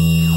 Bye.